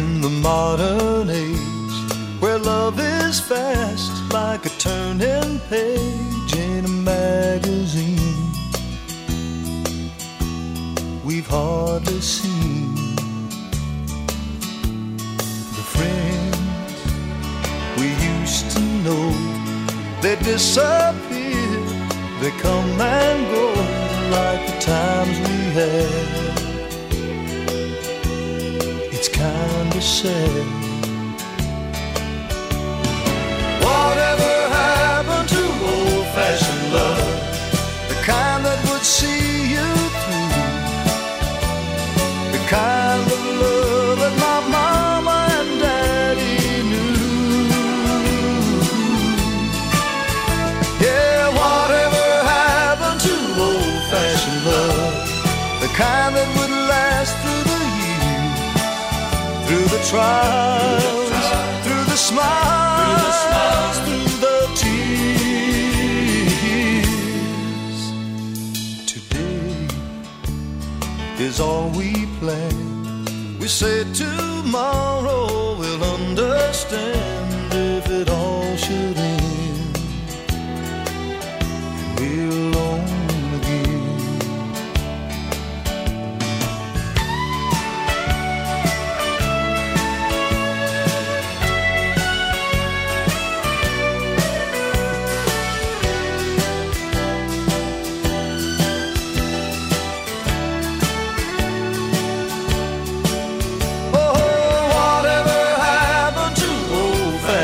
modern age where love is fast like a turning page in a magazine. We've hardly seen the friends we used to know. They disappear, they come and go like the times we had. Kinda trials, through the smiles, through the tears. Today is all we plan. We say tomorrow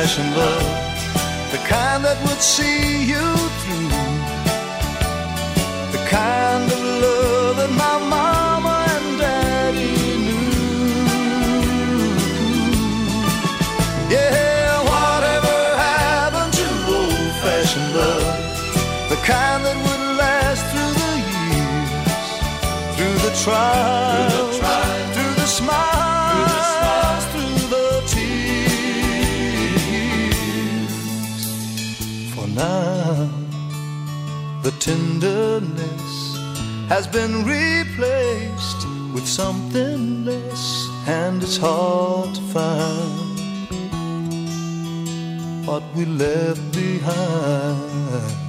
old fashioned love? The kind that would see you through. The kind of love that my mama and daddy knew. Yeah, whatever happened to old fashioned love? The kind that would last through the years, through the trials, tenderness has been replaced with something less, and it's hard to find what we left behind.